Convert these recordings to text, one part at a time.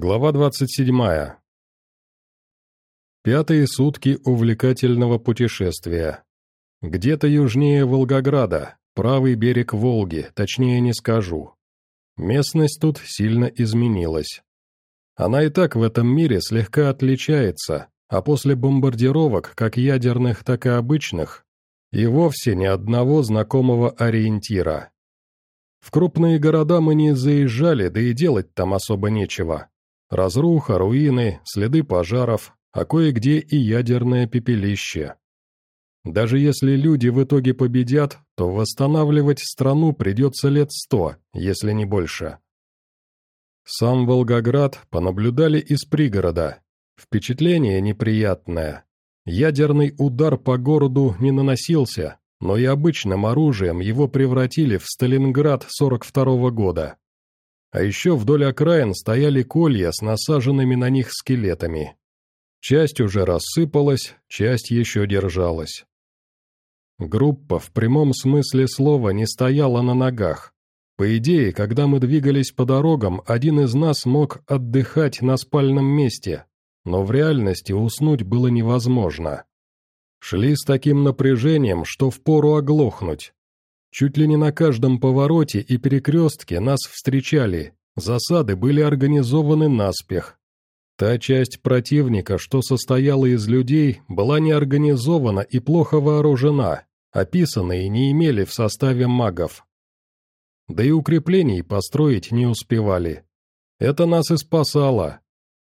Глава 27. Пятые сутки увлекательного путешествия. Где-то южнее Волгограда, правый берег Волги, точнее не скажу. Местность тут сильно изменилась. Она и так в этом мире слегка отличается, а после бомбардировок, как ядерных, так и обычных, и вовсе ни одного знакомого ориентира. В крупные города мы не заезжали, да и делать там особо нечего. Разруха, руины, следы пожаров, а кое-где и ядерное пепелище. Даже если люди в итоге победят, то восстанавливать страну придется лет сто, если не больше. Сам Волгоград понаблюдали из пригорода. Впечатление неприятное. Ядерный удар по городу не наносился, но и обычным оружием его превратили в Сталинград 42 -го года. А еще вдоль окраин стояли колья с насаженными на них скелетами. Часть уже рассыпалась, часть еще держалась. Группа в прямом смысле слова не стояла на ногах. По идее, когда мы двигались по дорогам, один из нас мог отдыхать на спальном месте, но в реальности уснуть было невозможно. Шли с таким напряжением, что впору оглохнуть. Чуть ли не на каждом повороте и перекрестке нас встречали, засады были организованы наспех. Та часть противника, что состояла из людей, была неорганизована и плохо вооружена, описанные не имели в составе магов. Да и укреплений построить не успевали. Это нас и спасало.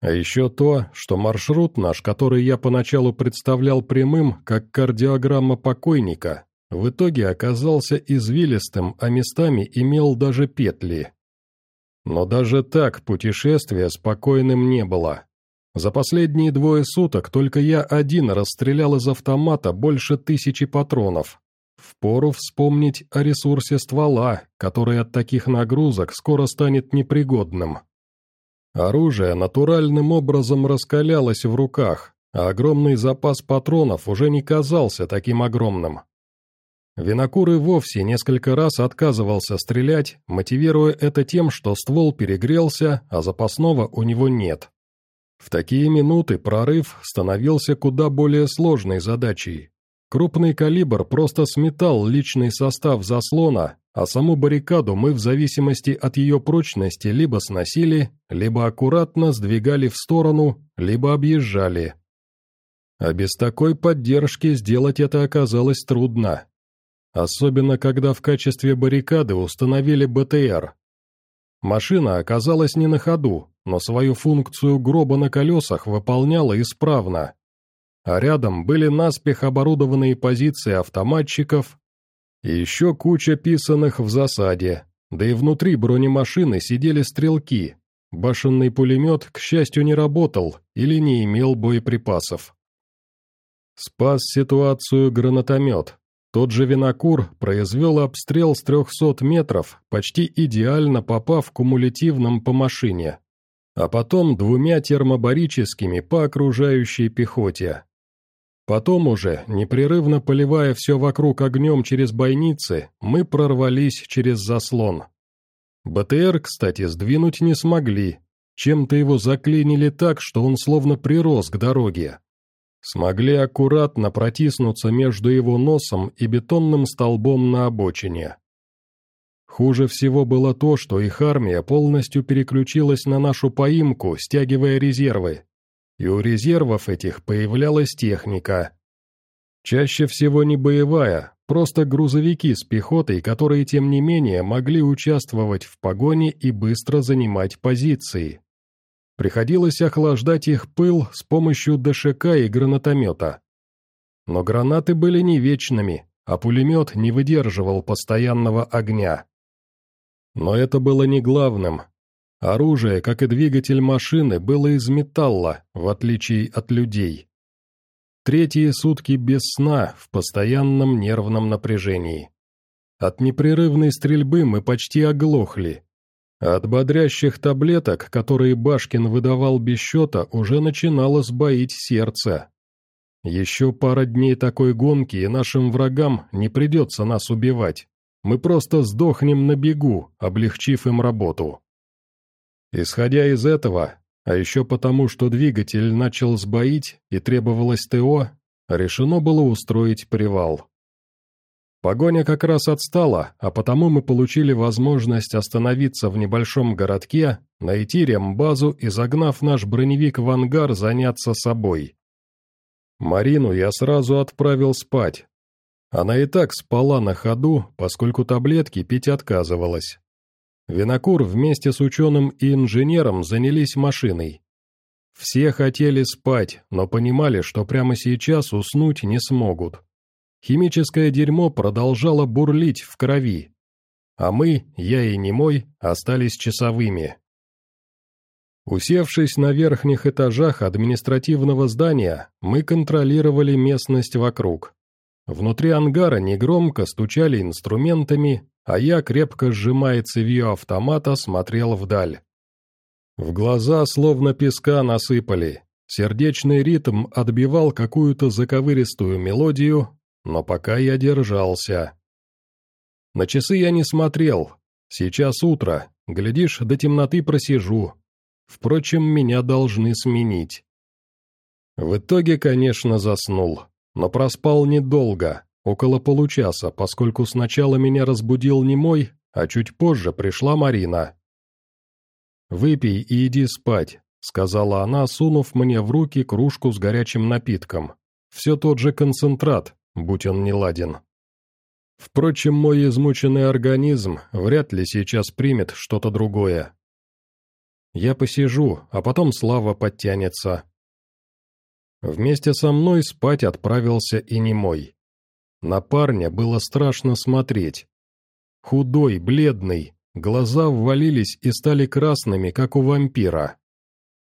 А еще то, что маршрут наш, который я поначалу представлял прямым, как кардиограмма покойника, в итоге оказался извилистым, а местами имел даже петли. Но даже так путешествие спокойным не было. За последние двое суток только я один расстрелял из автомата больше тысячи патронов. Впору вспомнить о ресурсе ствола, который от таких нагрузок скоро станет непригодным. Оружие натуральным образом раскалялось в руках, а огромный запас патронов уже не казался таким огромным. Винокур и вовсе несколько раз отказывался стрелять, мотивируя это тем, что ствол перегрелся, а запасного у него нет. В такие минуты прорыв становился куда более сложной задачей. Крупный калибр просто сметал личный состав заслона, а саму баррикаду мы в зависимости от ее прочности либо сносили, либо аккуратно сдвигали в сторону, либо объезжали. А без такой поддержки сделать это оказалось трудно. Особенно, когда в качестве баррикады установили БТР. Машина оказалась не на ходу, но свою функцию гроба на колесах выполняла исправно. А рядом были наспех оборудованные позиции автоматчиков и еще куча писанных в засаде, да и внутри бронемашины сидели стрелки. Башенный пулемет, к счастью, не работал или не имел боеприпасов. Спас ситуацию гранатомет, тот же винокур произвел обстрел с 300 метров, почти идеально попав кумулятивным по машине, а потом двумя термобарическими по окружающей пехоте. Потом уже, непрерывно поливая все вокруг огнем через бойницы, мы прорвались через заслон. БТР, кстати, сдвинуть не смогли, чем-то его заклинили так, что он словно прирос к дороге смогли аккуратно протиснуться между его носом и бетонным столбом на обочине. Хуже всего было то, что их армия полностью переключилась на нашу поимку, стягивая резервы. И у резервов этих появлялась техника. Чаще всего не боевая, просто грузовики с пехотой, которые, тем не менее, могли участвовать в погоне и быстро занимать позиции. Приходилось охлаждать их пыл с помощью ДШК и гранатомета. Но гранаты были не вечными, а пулемет не выдерживал постоянного огня. Но это было не главным. Оружие, как и двигатель машины, было из металла, в отличие от людей. Третьи сутки без сна, в постоянном нервном напряжении. От непрерывной стрельбы мы почти оглохли, от бодрящих таблеток, которые Башкин выдавал без счета, уже начинало сбоить сердце. Еще пара дней такой гонки, и нашим врагам не придется нас убивать. Мы просто сдохнем на бегу, облегчив им работу. Исходя из этого, а еще потому, что двигатель начал сбоить и требовалось ТО, решено было устроить привал. Погоня как раз отстала, а потому мы получили возможность остановиться в небольшом городке, найти рембазу и, загнав наш броневик в ангар, заняться собой. Марину я сразу отправил спать. Она и так спала на ходу, поскольку таблетки пить отказывалась. Винокур вместе с ученым и инженером занялись машиной. Все хотели спать, но понимали, что прямо сейчас уснуть не смогут. Химическое дерьмо продолжало бурлить в крови. А мы, я и немой, остались часовыми. Усевшись на верхних этажах административного здания, мы контролировали местность вокруг. Внутри ангара негромко стучали инструментами, а я, крепко сжимая цевьё автомата, смотрел вдаль. В глаза словно песка насыпали. Сердечный ритм отбивал какую-то заковыристую мелодию, но пока я держался. На часы я не смотрел. Сейчас утро, глядишь, до темноты просижу. Впрочем, меня должны сменить. В итоге, конечно, заснул, но проспал недолго, около получаса, поскольку сначала меня разбудил не мой, а чуть позже пришла Марина. «Выпей и иди спать», — сказала она, сунув мне в руки кружку с горячим напитком. «Все тот же концентрат, будь он не ладен. Впрочем, мой измученный организм вряд ли сейчас примет что-то другое. Я посижу, а потом Слава подтянется. Вместе со мной спать отправился и немой. На парня было страшно смотреть. Худой, бледный, глаза ввалились и стали красными, как у вампира.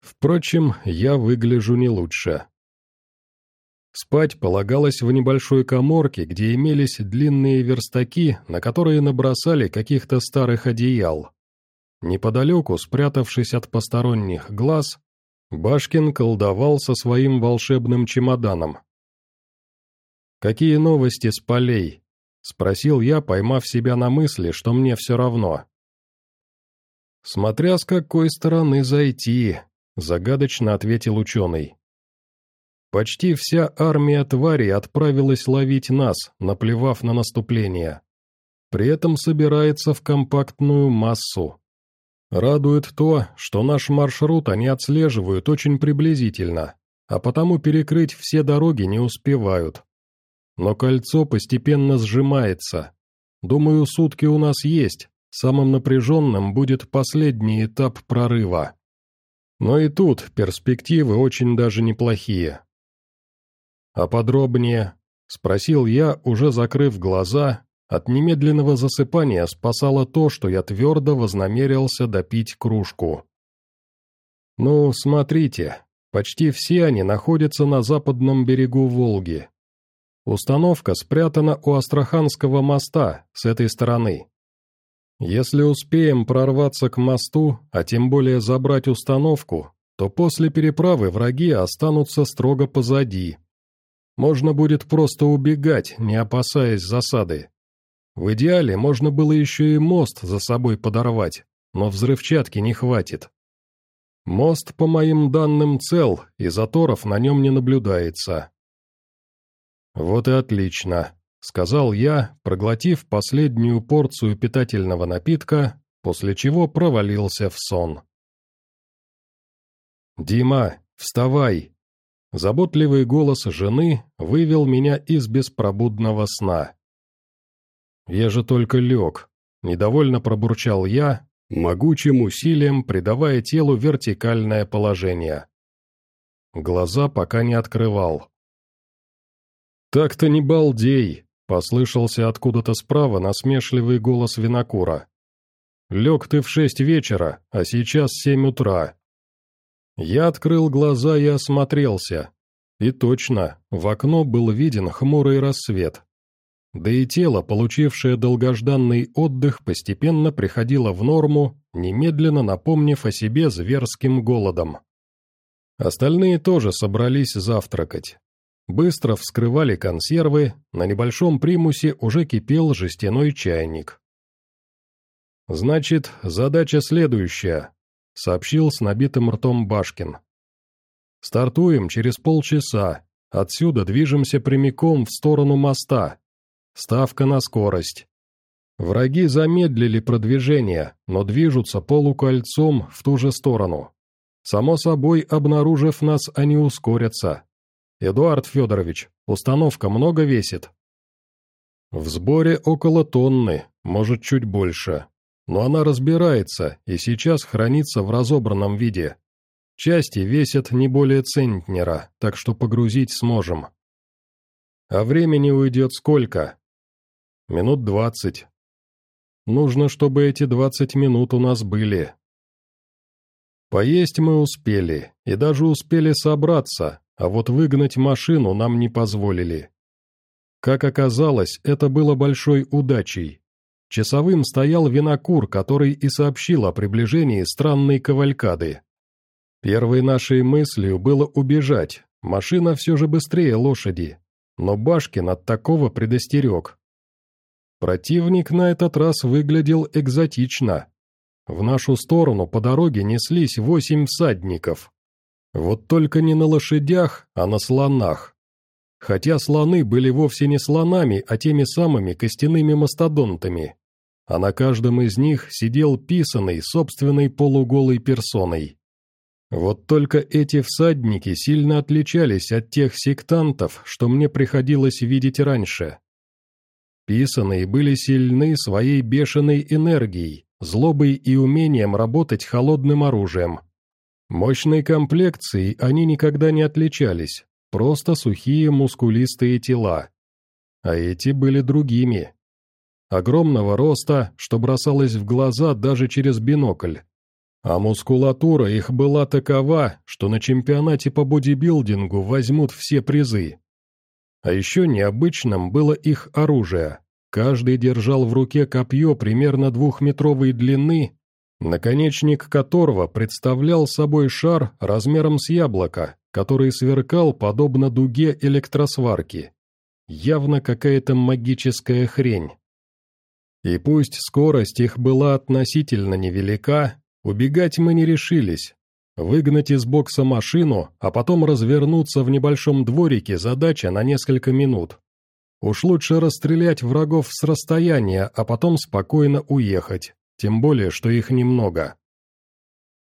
Впрочем, я выгляжу не лучше. Спать полагалось в небольшой коморке, где имелись длинные верстаки, на которые набросали каких-то старых одеял. Неподалеку, спрятавшись от посторонних глаз, Башкин колдовал со своим волшебным чемоданом. «Какие новости с полей?» — спросил я, поймав себя на мысли, что мне все равно. «Смотря с какой стороны зайти», — загадочно ответил ученый. Почти вся армия тварей отправилась ловить нас, наплевав на наступление. При этом собирается в компактную массу. Радует то, что наш маршрут они отслеживают очень приблизительно, а потому перекрыть все дороги не успевают. Но кольцо постепенно сжимается. Думаю, сутки у нас есть, самым напряженным будет последний этап прорыва. Но и тут перспективы очень даже неплохие. «А подробнее?» — спросил я, уже закрыв глаза. От немедленного засыпания спасало то, что я твердо вознамерился допить кружку. «Ну, смотрите, почти все они находятся на западном берегу Волги. Установка спрятана у Астраханского моста, с этой стороны. Если успеем прорваться к мосту, а тем более забрать установку, то после переправы враги останутся строго позади, можно будет просто убегать, не опасаясь засады. В идеале можно было еще и мост за собой подорвать, но взрывчатки не хватит. Мост, по моим данным, цел, и заторов на нем не наблюдается. «Вот и отлично», — сказал я, проглотив последнюю порцию питательного напитка, после чего провалился в сон. «Дима, вставай!» Заботливый голос жены вывел меня из беспробудного сна. «Я же только лег», — недовольно пробурчал я, могучим усилием придавая телу вертикальное положение. Глаза пока не открывал. «Так-то не балдей», — послышался откуда-то справа насмешливый голос винокура. «Лег ты в шесть вечера, а сейчас семь утра. Я открыл глаза и осмотрелся. И точно, в окно был виден хмурый рассвет. Да и тело, получившее долгожданный отдых, постепенно приходило в норму, немедленно напомнив о себе зверским голодом. Остальные тоже собрались завтракать. Быстро вскрывали консервы, на небольшом примусе уже кипел жестяной чайник. «Значит, задача следующая сообщил с набитым ртом Башкин. «Стартуем через полчаса. Отсюда движемся прямиком в сторону моста. Ставка на скорость. Враги замедлили продвижение, но движутся полукольцом в ту же сторону. Само собой, обнаружив нас, они ускорятся. Эдуард Федорович, установка много весит?» «В сборе около тонны, может, чуть больше. Но она разбирается и сейчас хранится в разобранном виде. Части весят не более центнера, так что погрузить сможем. А времени уйдет сколько? Минут двадцать. Нужно, чтобы эти двадцать минут у нас были. Поесть мы успели, и даже успели собраться, а вот выгнать машину нам не позволили. Как оказалось, это было большой удачей. Часовым стоял винокур, который и сообщил о приближении странной кавалькады. Первой нашей мыслью было убежать, машина все же быстрее лошади, но Башкин от такого предостерег. Противник на этот раз выглядел экзотично. В нашу сторону по дороге неслись восемь всадников. Вот только не на лошадях, а на слонах. Хотя слоны были вовсе не слонами, а теми самыми костяными мастодонтами. А на каждом из них сидел писанный собственной полуголой персоной. Вот только эти всадники сильно отличались от тех сектантов, что мне приходилось видеть раньше. Писаные были сильны своей бешеной энергией, злобой и умением работать холодным оружием. Мощной комплекцией они никогда не отличались, Просто сухие мускулистые тела. А эти были другими. Огромного роста, что бросалось в глаза даже через бинокль. А мускулатура их была такова, что на чемпионате по бодибилдингу возьмут все призы. А еще необычным было их оружие. Каждый держал в руке копье примерно двухметровой длины, наконечник которого представлял собой шар размером с яблоко, который сверкал подобно дуге электросварки. Явно какая-то магическая хрень. И пусть скорость их была относительно невелика, убегать мы не решились. Выгнать из бокса машину, а потом развернуться в небольшом дворике задача на несколько минут. Уж лучше расстрелять врагов с расстояния, а потом спокойно уехать, тем более, что их немного.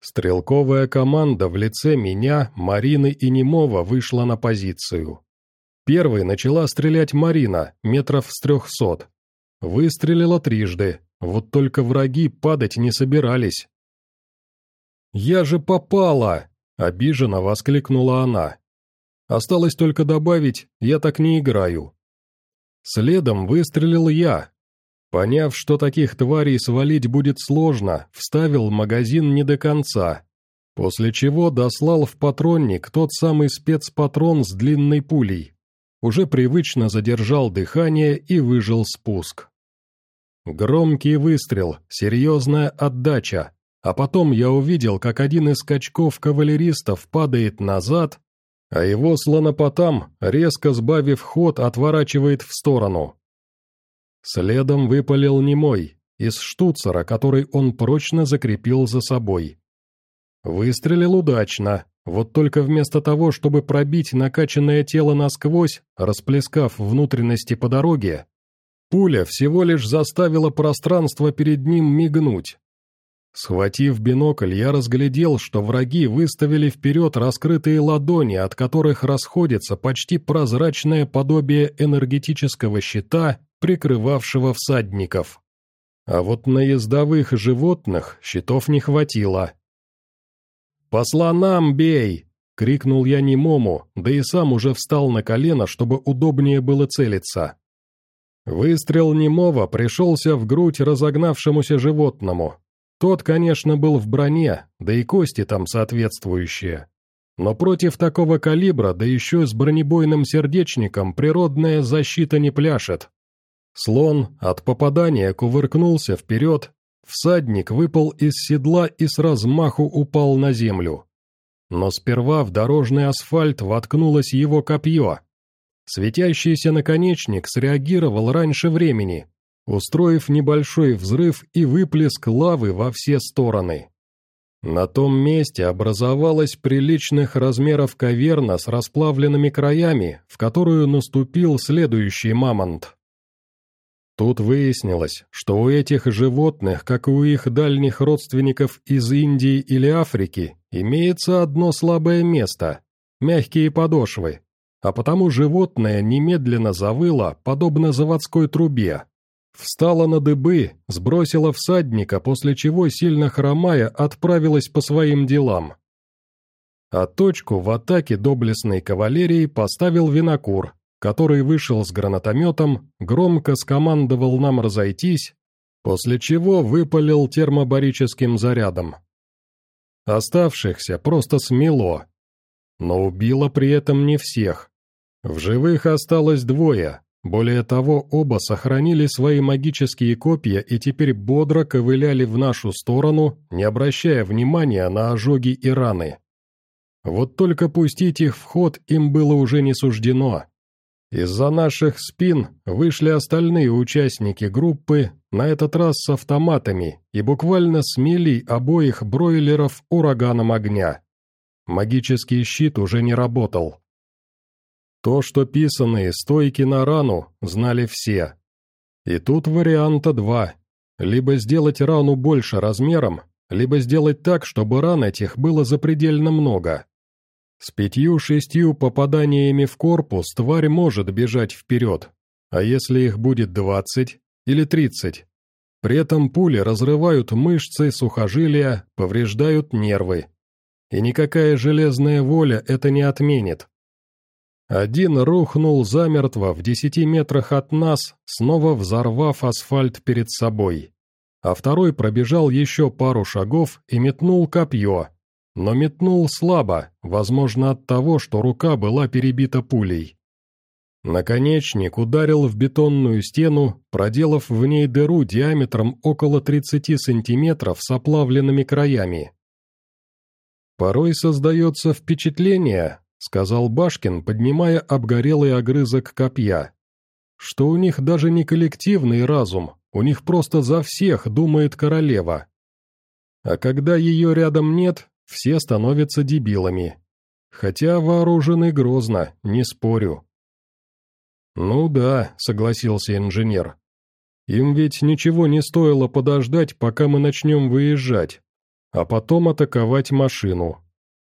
Стрелковая команда в лице меня, Марины и Немова вышла на позицию. Первой начала стрелять Марина, метров с трехсот. Выстрелила трижды, вот только враги падать не собирались. «Я же попала!» — обиженно воскликнула она. «Осталось только добавить, я так не играю». Следом выстрелил я, Поняв, что таких тварей свалить будет сложно, вставил магазин не до конца, после чего дослал в патронник тот самый спецпатрон с длинной пулей. Уже привычно задержал дыхание и выжил спуск. Громкий выстрел, серьезная отдача, а потом я увидел, как один из скачков кавалеристов падает назад, а его слонопотам, резко сбавив ход, отворачивает в сторону. Следом выпалил немой, из штуцера, который он прочно закрепил за собой. Выстрелил удачно, вот только вместо того, чтобы пробить накачанное тело насквозь, расплескав внутренности по дороге, пуля всего лишь заставила пространство перед ним мигнуть. Схватив бинокль, я разглядел, что враги выставили вперед раскрытые ладони, от которых расходится почти прозрачное подобие энергетического щита прикрывавшего всадников. А вот на ездовых животных щитов не хватило. «По слонам бей!» — крикнул я немому, да и сам уже встал на колено, чтобы удобнее было целиться. Выстрел немого пришелся в грудь разогнавшемуся животному. Тот, конечно, был в броне, да и кости там соответствующие. Но против такого калибра, да еще с бронебойным сердечником, природная защита не пляшет. Слон от попадания кувыркнулся вперед, всадник выпал из седла и с размаху упал на землю. Но сперва в дорожный асфальт воткнулось его копье. Светящийся наконечник среагировал раньше времени, устроив небольшой взрыв и выплеск лавы во все стороны. На том месте образовалась приличных размеров каверна с расплавленными краями, в которую наступил следующий мамонт. Тут выяснилось, что у этих животных, как и у их дальних родственников из Индии или Африки, имеется одно слабое место – мягкие подошвы, а потому животное немедленно завыло, подобно заводской трубе. Встала на дыбы, сбросила всадника, после чего, сильно хромая, отправилась по своим делам. А точку в атаке доблестной кавалерии поставил винокур, который вышел с гранатометом, громко скомандовал нам разойтись, после чего выпалил термобарическим зарядом. Оставшихся просто смело, но убило при этом не всех. В живых осталось двое, более того, оба сохранили свои магические копья и теперь бодро ковыляли в нашу сторону, не обращая внимания на ожоги и раны. Вот только пустить их в ход им было уже не суждено. Из-за наших спин вышли остальные участники группы, на этот раз с автоматами, и буквально смели обоих бройлеров ураганом огня. Магический щит уже не работал. То, что писанные стойки на рану, знали все. И тут варианта два. Либо сделать рану больше размером, либо сделать так, чтобы ран этих было запредельно много. С пятью-шестью попаданиями в корпус тварь может бежать вперед, а если их будет двадцать или тридцать? При этом пули разрывают мышцы, сухожилия, повреждают нервы. И никакая железная воля это не отменит. Один рухнул замертво в десяти метрах от нас, снова взорвав асфальт перед собой. А второй пробежал еще пару шагов и метнул копье, но метнул слабо, возможно от того, что рука была перебита пулей. Наконечник ударил в бетонную стену, проделав в ней дыру диаметром около 30 сантиметров с оплавленными краями. «Порой создается впечатление», — сказал Башкин, поднимая обгорелый огрызок копья, «что у них даже не коллективный разум, у них просто за всех думает королева. А когда ее рядом нет, все становятся дебилами. Хотя вооружены грозно, не спорю. «Ну да», — согласился инженер. «Им ведь ничего не стоило подождать, пока мы начнем выезжать, а потом атаковать машину.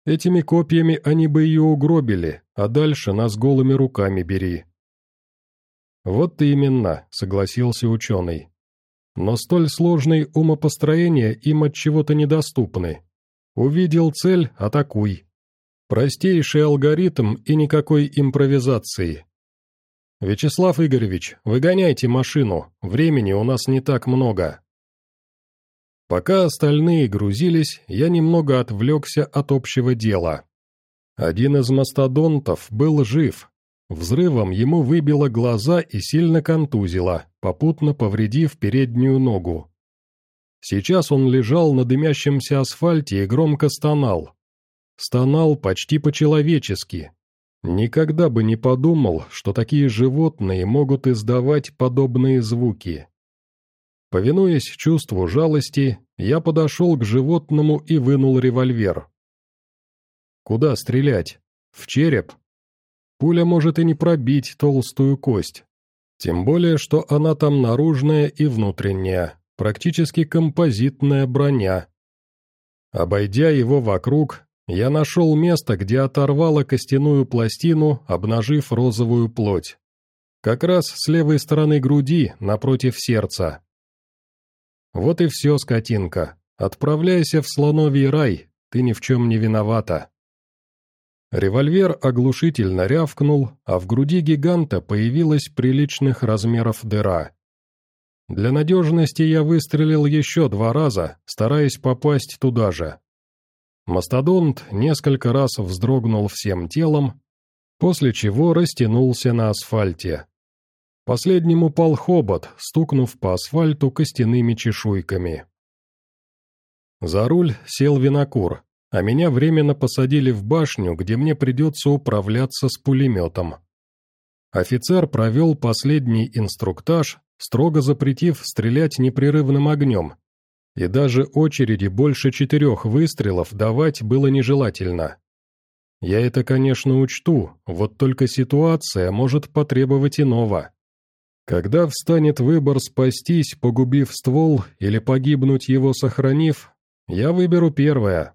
Этими копьями они бы ее угробили, а дальше нас голыми руками бери». «Вот именно», — согласился ученый. «Но столь сложные умопостроения им от чего-то недоступны. Увидел цель – атакуй. Простейший алгоритм и никакой импровизации. Вячеслав Игоревич, выгоняйте машину, времени у нас не так много. Пока остальные грузились, я немного отвлекся от общего дела. Один из мастодонтов был жив. Взрывом ему выбило глаза и сильно контузило, попутно повредив переднюю ногу. Сейчас он лежал на дымящемся асфальте и громко стонал. Стонал почти по-человечески. Никогда бы не подумал, что такие животные могут издавать подобные звуки. Повинуясь чувству жалости, я подошел к животному и вынул револьвер. Куда стрелять? В череп? Пуля может и не пробить толстую кость. Тем более, что она там наружная и внутренняя, практически композитная броня. Обойдя его вокруг, я нашел место, где оторвало костяную пластину, обнажив розовую плоть. Как раз с левой стороны груди, напротив сердца. Вот и все, скотинка. Отправляйся в слоновий рай, ты ни в чем не виновата. Револьвер оглушительно рявкнул, а в груди гиганта появилась приличных размеров дыра. Для надежности я выстрелил еще два раза, стараясь попасть туда же. Мастодонт несколько раз вздрогнул всем телом, после чего растянулся на асфальте. Последним упал хобот, стукнув по асфальту костяными чешуйками. За руль сел винокур, а меня временно посадили в башню, где мне придется управляться с пулеметом. Офицер провел последний инструктаж, строго запретив стрелять непрерывным огнем. И даже очереди больше четырех выстрелов давать было нежелательно. Я это, конечно, учту, вот только ситуация может потребовать иного. Когда встанет выбор спастись, погубив ствол, или погибнуть его сохранив, я выберу первое.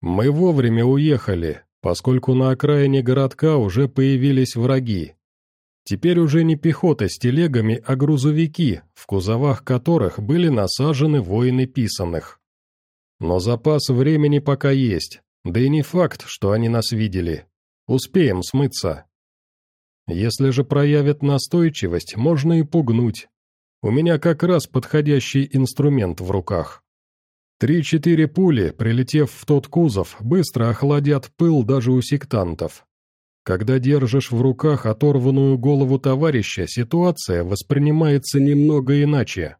Мы вовремя уехали, поскольку на окраине городка уже появились враги. Теперь уже не пехота с телегами, а грузовики, в кузовах которых были насажены воины писанных. Но запас времени пока есть, да и не факт, что они нас видели. Успеем смыться. Если же проявят настойчивость, можно и пугнуть. У меня как раз подходящий инструмент в руках. Три-четыре пули, прилетев в тот кузов, быстро охладят пыл даже у сектантов. Когда держишь в руках оторванную голову товарища, ситуация воспринимается немного иначе.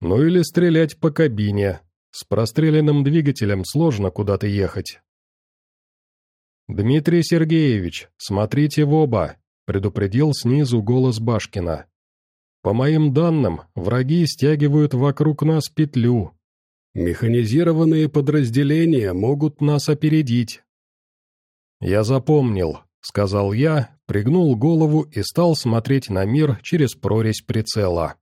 Ну или стрелять по кабине. С простреленным двигателем сложно куда-то ехать. «Дмитрий Сергеевич, смотрите в оба!» — предупредил снизу голос Башкина. «По моим данным, враги стягивают вокруг нас петлю, Механизированные подразделения могут нас опередить. «Я запомнил», — сказал я, пригнул голову и стал смотреть на мир через прорезь прицела.